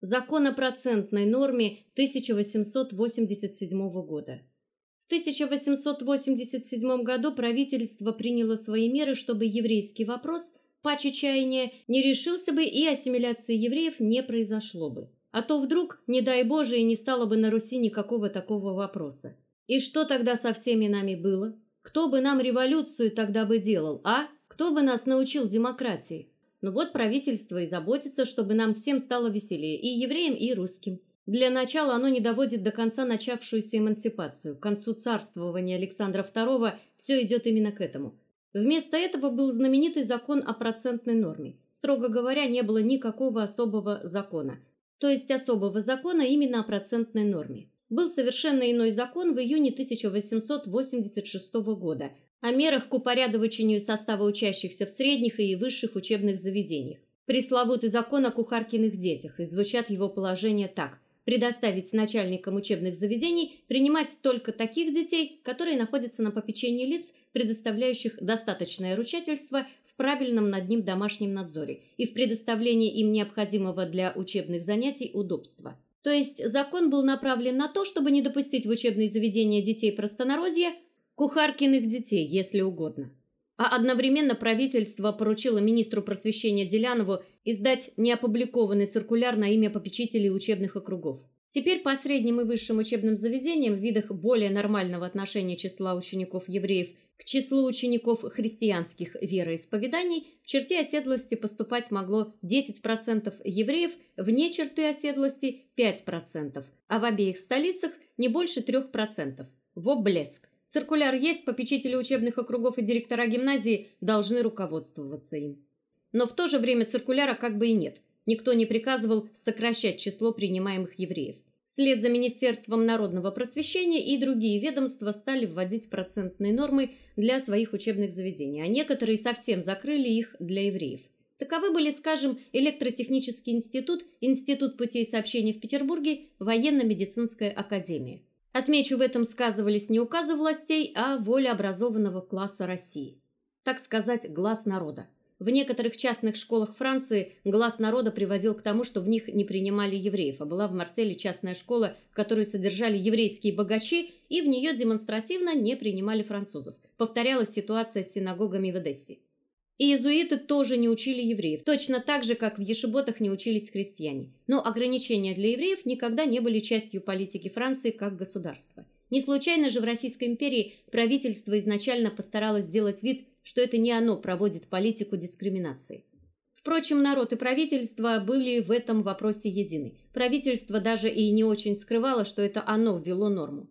Закон о процентной норме 1887 года. В 1887 году правительство приняло свои меры, чтобы еврейский вопрос паче чаяния не решился бы и ассимиляции евреев не произошло бы. А то вдруг, не дай Боже, и не стало бы на Руси никакого такого вопроса. И что тогда со всеми нами было? Кто бы нам революцию тогда бы делал, а? Кто бы нас научил демократии? Ну вот правительство и заботится, чтобы нам всем стало веселее, и евреям, и русским. Для начала оно не доводит до конца начавшуюся эмансипацию. К концу царствования Александра II все идет именно к этому. Вместо этого был знаменитый закон о процентной норме. Строго говоря, не было никакого особого закона, то есть особого закона именно о процентной норме. Был совершенно иной закон в июне 1886 года о мерах к упорядочению состава учащихся в средних и высших учебных заведениях. Пресловутый закон о кухаркиных детях, и звучат его положения так: предоставить начальникам учебных заведений принимать только таких детей, которые находятся на попечении лиц, предоставляющих достаточное ручательство в правильном над ним домашнем надзоре и в предоставлении им необходимого для учебных занятий удобства. То есть закон был направлен на то, чтобы не допустить в учебные заведения детей простонародья, кухаркиных детей, если угодно. А одновременно правительство поручило министру просвещения Делянову издать неопубликованный циркуляр на имя попечителей учебных округов. Теперь по средним и высшим учебным заведениям в видах более нормального отношения числа учеников евреев к числу учеников христианских вероисповеданий в черте оседлости поступать могло 10% евреев, вне черты оседлости 5%, а в обеих столицах не больше 3%. В Облеск Циркуляр есть, попечители учебных округов и директора гимназии должны руководствоваться им. Но в то же время циркуляра как бы и нет. Никто не приказывал сокращать число принимаемых евреев. Вслед за Министерством народного просвещения и другие ведомства стали вводить процентные нормы для своих учебных заведений, а некоторые совсем закрыли их для евреев. Таковы были, скажем, электротехнический институт, Институт путей сообщения в Петербурге, военно-медицинская академия. Отмечу, в этом сказывались не указы властей, а воля образованного класса России. Так сказать, глаз народа. В некоторых частных школах Франции глаз народа приводил к тому, что в них не принимали евреев, а была в Марселе частная школа, которую содержали еврейские богачи, и в нее демонстративно не принимали французов. Повторялась ситуация с синагогами в Одессе. И иезуиты тоже не учили евреев, точно так же, как в ешеботах не учились христиане. Но ограничения для евреев никогда не были частью политики Франции как государства. Не случайно же в Российской империи правительство изначально постаралось сделать вид, что это не оно проводит политику дискриминации. Впрочем, народ и правительство были в этом вопросе едины. Правительство даже и не очень скрывало, что это оно ввело норму.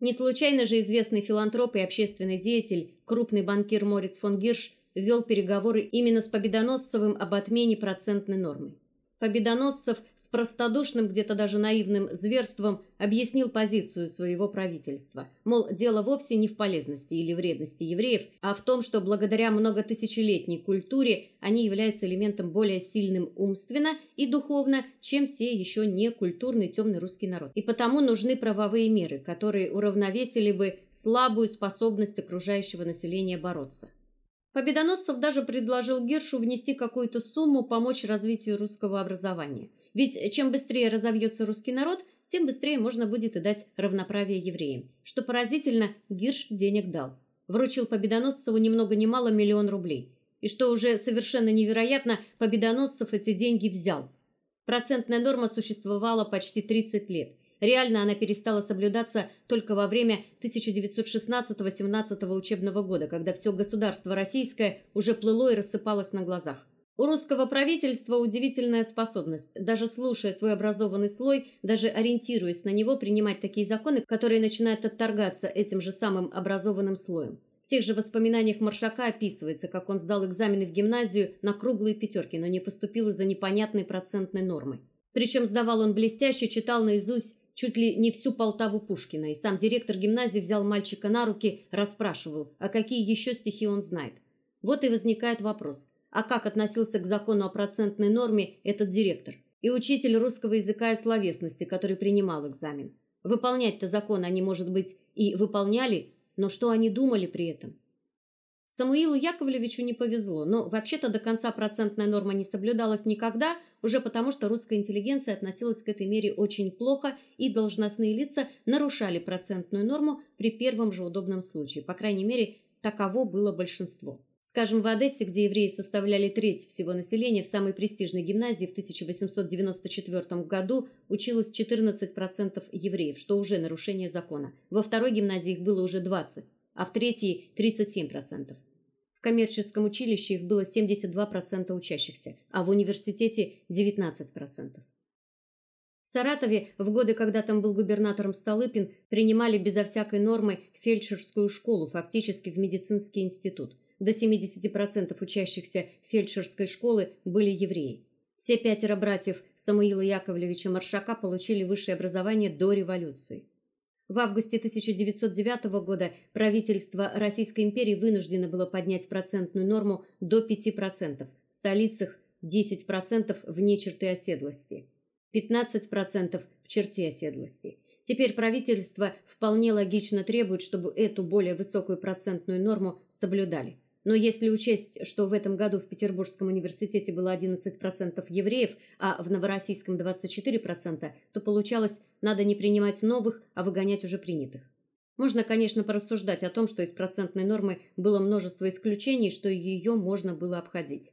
Не случайно же известный филантроп и общественный деятель, крупный банкир Морец фон Гирш вел переговоры именно с Победоносцевым об отмене процентной нормы. Победоносцев с простодушным, где-то даже наивным зверством объяснил позицию своего правительства. Мол, дело вовсе не в полезности или вредности евреев, а в том, что благодаря многотысячелетней культуре они являются элементом более сильным умственно и духовно, чем все еще не культурный темный русский народ. И потому нужны правовые меры, которые уравновесили бы слабую способность окружающего населения бороться. Победоносцев даже предложил Гиршу внести какую-то сумму помочь развитию русского образования. Ведь чем быстрее разовьется русский народ, тем быстрее можно будет и дать равноправие евреям. Что поразительно, Гирш денег дал. Вручил Победоносцеву ни много ни мало миллион рублей. И что уже совершенно невероятно, Победоносцев эти деньги взял. Процентная норма существовала почти 30 лет. Реально она перестала соблюдаться только во время 1916-17 учебного года, когда все государство российское уже плыло и рассыпалось на глазах. У русского правительства удивительная способность, даже слушая свой образованный слой, даже ориентируясь на него, принимать такие законы, которые начинают отторгаться этим же самым образованным слоем. В тех же воспоминаниях Маршака описывается, как он сдал экзамены в гимназию на круглые пятерки, но не поступил из-за непонятной процентной нормы. Причем сдавал он блестяще, читал наизусть чуть ли не всю Полтаву Пушкина, и сам директор гимназии взял мальчика на руки, расспрашивал, а какие еще стихи он знает. Вот и возникает вопрос: а как относился к закону о процентной норме этот директор и учитель русского языка и словесности, который принимал экзамен? Выполнять-то закон они, может быть, и выполняли, но что они думали при этом? Самуилу Яковлевичу не повезло, но вообще-то до конца процентная норма не соблюдалась никогда, уже потому, что русская интеллигенция относилась к этой мере очень плохо, и должностные лица нарушали процентную норму при первом же удобном случае. По крайней мере, таково было большинство. Скажем, в Одессе, где евреи составляли треть всего населения, в самой престижной гимназии в 1894 году училось 14% евреев, что уже нарушение закона. Во второй гимназии их было уже 20, а в третьей 37%. В коммерческом училище их было 72% учащихся, а в университете 19%. В Саратове в годы, когда там был губернатором Столыпин, принимали безо всякой нормы фельдшерскую школу, фактически в медицинский институт. До 70% учащихся фельдшерской школы были евреи. Все пятеро братьев Самуила Яковлевича Маршака получили высшее образование до революции. В августе 1909 года правительство Российской империи вынуждено было поднять процентную норму до 5%, в столицах 10% вне черты оседлости, 15% в черте оседлости. Теперь правительство вполне логично требует, чтобы эту более высокую процентную норму соблюдали. Но если учесть, что в этом году в Петербургском университете было 11% евреев, а в Новороссийском 24%, то получалось, надо не принимать новых, а выгонять уже принятых. Можно, конечно, порассуждать о том, что из процентной нормы было множество исключений, что ее можно было обходить.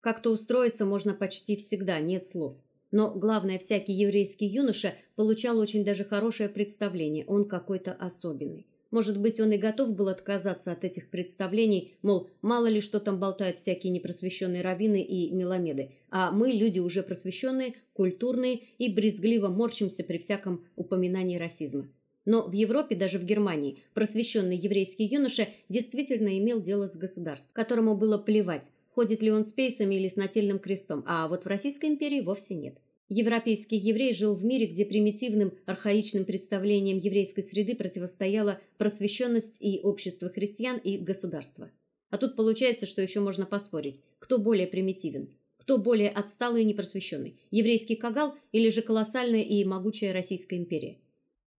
Как-то устроиться можно почти всегда, нет слов. Но главное, всякий еврейский юноша получал очень даже хорошее представление, он какой-то особенный. Может быть, он и готов был отказаться от этих представлений, мол, мало ли что там болтают всякие непросвещенные раввины и меломеды, а мы, люди уже просвещенные, культурные и брезгливо морщимся при всяком упоминании расизма. Но в Европе, даже в Германии, просвещенный еврейский юноша действительно имел дело с государством, которому было плевать, ходит ли он с пейсами или с нательным крестом, а вот в Российской империи вовсе нет. Европейский еврей жил в мире, где примитивным архаичным представлениям еврейской среды противостояла просвещенность и общество христиан, и государство. А тут получается, что еще можно поспорить, кто более примитивен, кто более отсталый и непросвещенный, еврейский кагал или же колоссальная и могучая Российская империя.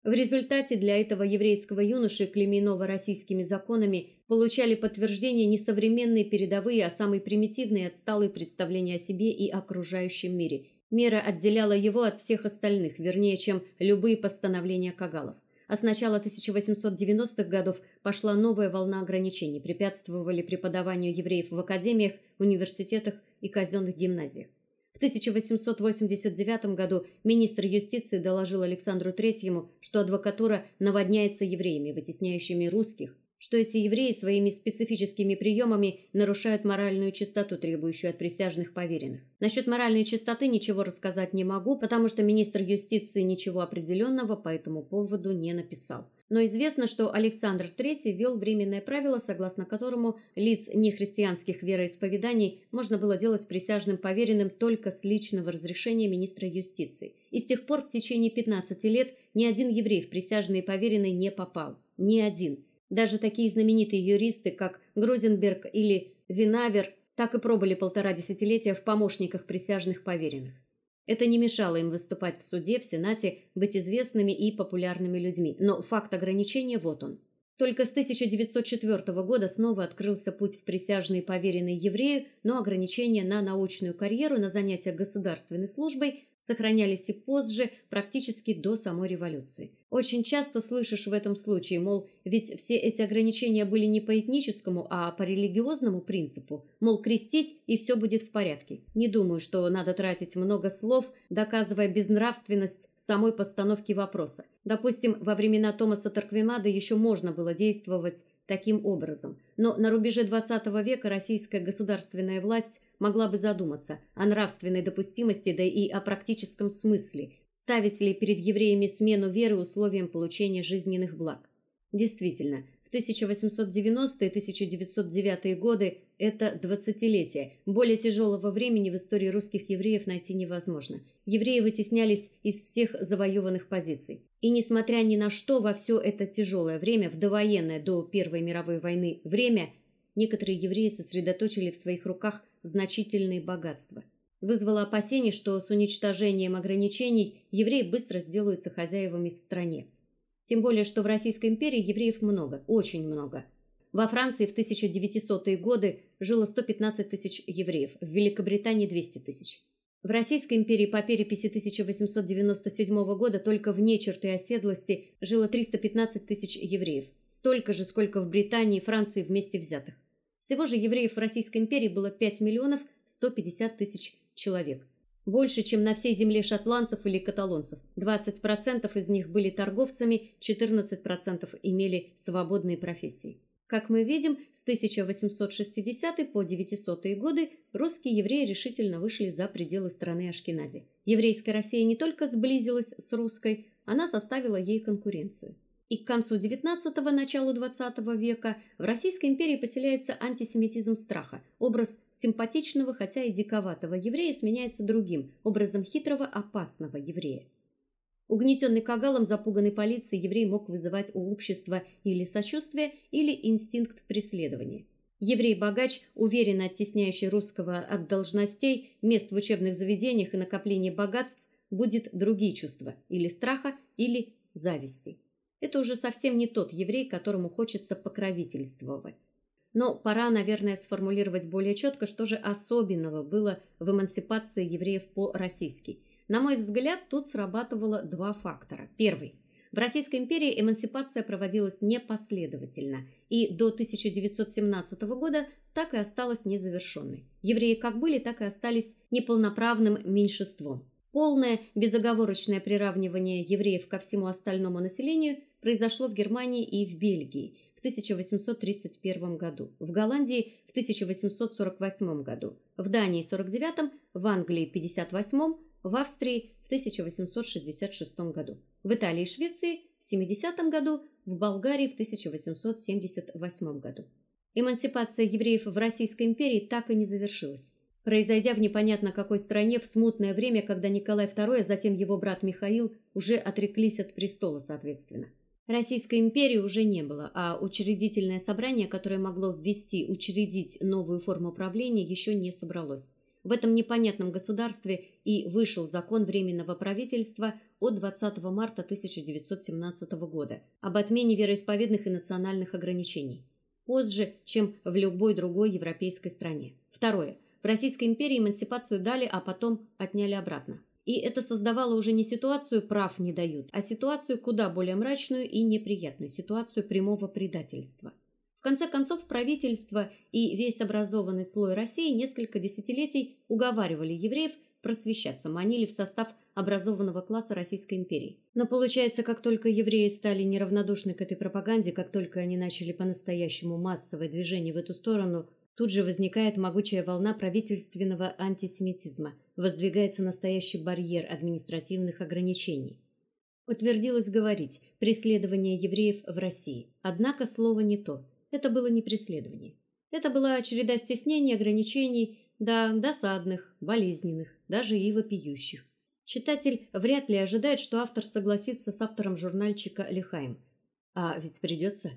В результате для этого еврейского юноши, клейменного российскими законами, получали подтверждение не современные передовые, а самые примитивные и отсталые представления о себе и окружающем мире – Мера отделяла его от всех остальных, вернее, чем любые постановления Кагалов. А с начала 1890-х годов пошла новая волна ограничений, препятствовали преподаванию евреев в академиях, университетах и казенных гимназиях. В 1889 году министр юстиции доложил Александру III, что адвокатура наводняется евреями, вытесняющими русских, что эти евреи своими специфическими приемами нарушают моральную чистоту, требующую от присяжных поверенных. Насчет моральной чистоты ничего рассказать не могу, потому что министр юстиции ничего определенного по этому поводу не написал. Но известно, что Александр III ввел временное правило, согласно которому лиц нехристианских вероисповеданий можно было делать присяжным поверенным только с личного разрешения министра юстиции. И с тех пор в течение 15 лет ни один еврей в присяжные поверенные не попал. Ни один. Даже такие знаменитые юристы, как Грузенберг или Винавер, так и пробыли полтора десятилетия в помощниках присяжных поверенных. Это не мешало им выступать в суде, в Сенате, быть известными и популярными людьми, но факт ограничения вот он. Только с 1904 года снова открылся путь в присяжные поверенные еврею, но ограничения на научную карьеру, на занятия государственной службой сохранялись и позже, практически до самой революции. Очень часто слышишь в этом случае, мол, ведь все эти ограничения были не по этническому, а по религиозному принципу, мол, крестить и все будет в порядке. Не думаю, что надо тратить много слов, доказывая безнравственность самой постановки вопроса. Допустим, во времена Томаса Торквемада еще можно было действовать таким образом. Но на рубеже XX века российская государственная власть могла бы задуматься о нравственной допустимости, да и о практическом смысле, ставить ли перед евреями смену веры условием получения жизненных благ. Действительно, в 1890 1909 годы это двадцатилетие. Более тяжелого времени в истории русских евреев найти невозможно. Евреи вытеснялись из всех завоеванных позиций. И несмотря ни на что, во все это тяжелое время, в довоенное до Первой мировой войны время, некоторые евреи сосредоточили в своих руках значительные богатства. Вызвало опасение, что с уничтожением ограничений евреи быстро сделаются хозяевами в стране. Тем более, что в Российской империи евреев много, очень много. Во Франции в 1900-е годы жило 115 тысяч евреев, в Великобритании 200 тысяч. В Российской империи по переписи 1897 года только вне черты оседлости жило 315 тысяч евреев, столько же, сколько в Британии и Франции вместе взятых. Всего же евреев в Российской империи было 5 миллионов 150 тысяч человек. Больше, чем на всей земле шотландцев или каталонцев. 20% из них были торговцами, 14% имели свободные профессии. Как мы видим, с 1860 по 900-е годы русские евреи решительно вышли за пределы страны Ашкенази. Еврейская Россия не только сблизилась с русской, она составила ей конкуренцию. И к концу XIX началу XX века в Российской империи поселяется антисемитизм страха. Образ симпатичного, хотя и диковатого еврея сменяется другим, образом хитрого, опасного еврея. Угнетенный кагалом, запуганный полицией, еврей мог вызывать у общества или сочувствие, или инстинкт преследования. Еврей-богач, уверенно оттесняющий русского от должностей, мест в учебных заведениях и накопления богатств, будет другие чувства или страха, или зависти. Это уже совсем не тот еврей, которому хочется покровительствовать. Но пора, наверное, сформулировать более четко, что же особенного было в эмансипации евреев по-российски – на мой взгляд, тут срабатывало два фактора. Первый в Российской империи эмансипация проводилась непоследовательно и до 1917 года так и осталась незавершенной. Евреи как были, так и остались неполноправным меньшинством. Полное безоговорочное приравнивание евреев ко всему остальному населению произошло в Германии и в Бельгии в 1831 году, в Голландии в 1848 году, в Дании в 49, в Англии в 58 в Австрии в 1866 году, в Италии и Швеции в 70 году, в Болгарии в 1878 году. Эмансипация евреев в Российской империи так и не завершилась, произойдя в непонятно какой стране в смутное время, когда Николай II, а затем его брат Михаил уже отреклись от престола, соответственно. Российской империи уже не было, а учредительное собрание, которое могло ввести, учредить новую форму правления, еще не собралось. В этом непонятном государстве и вышел закон временного правительства от 20 марта 1917 года об отмене вероисповедных и национальных ограничений. Позже, чем в любой другой европейской стране. Второе. В Российской империи эмансипацию дали, а потом отняли обратно. И это создавало уже не ситуацию прав не дают, а ситуацию куда более мрачную и неприятную, ситуацию прямого предательства. В конце концов, правительство и весь образованный слой России несколько десятилетий уговаривали евреев просвещаться, манили в состав образованного класса Российской империи. Но получается, как только евреи стали неравнодушны к этой пропаганде, как только они начали по-настоящему массовое движение в эту сторону, тут же возникает могучая волна правительственного антисемитизма, воздвигается настоящий барьер административных ограничений. Утвердилось говорить преследование евреев в России. Однако слово не то. Это было не преследование. Это была череда стеснений, ограничений, да, досадных, болезненных, даже и вопиющих. Читатель вряд ли ожидает, что автор согласится с автором журнальчика Лихаем. А ведь придется.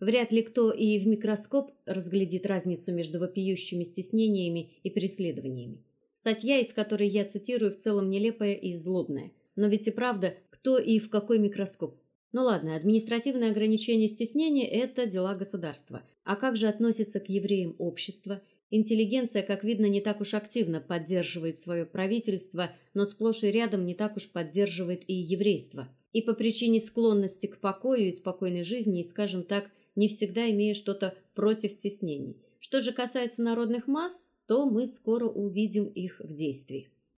Вряд ли кто и в микроскоп разглядит разницу между вопиющими стеснениями и преследованиями. Статья, из которой я цитирую, в целом нелепая и злобная. Но ведь и правда, кто и в какой микроскоп? Ну ладно, административные ограничения и стеснения это дела государства. А как же относится к евреям общество? Интеллигенция, как видно, не так уж активно поддерживает свое правительство, но сплошь и рядом не так уж поддерживает и еврейство. И по причине склонности к покою и спокойной жизни, и, скажем так, не всегда имея что-то против стеснений. Что же касается народных масс, то мы скоро увидим их в действии.